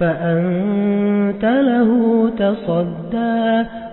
فأنت له تصدى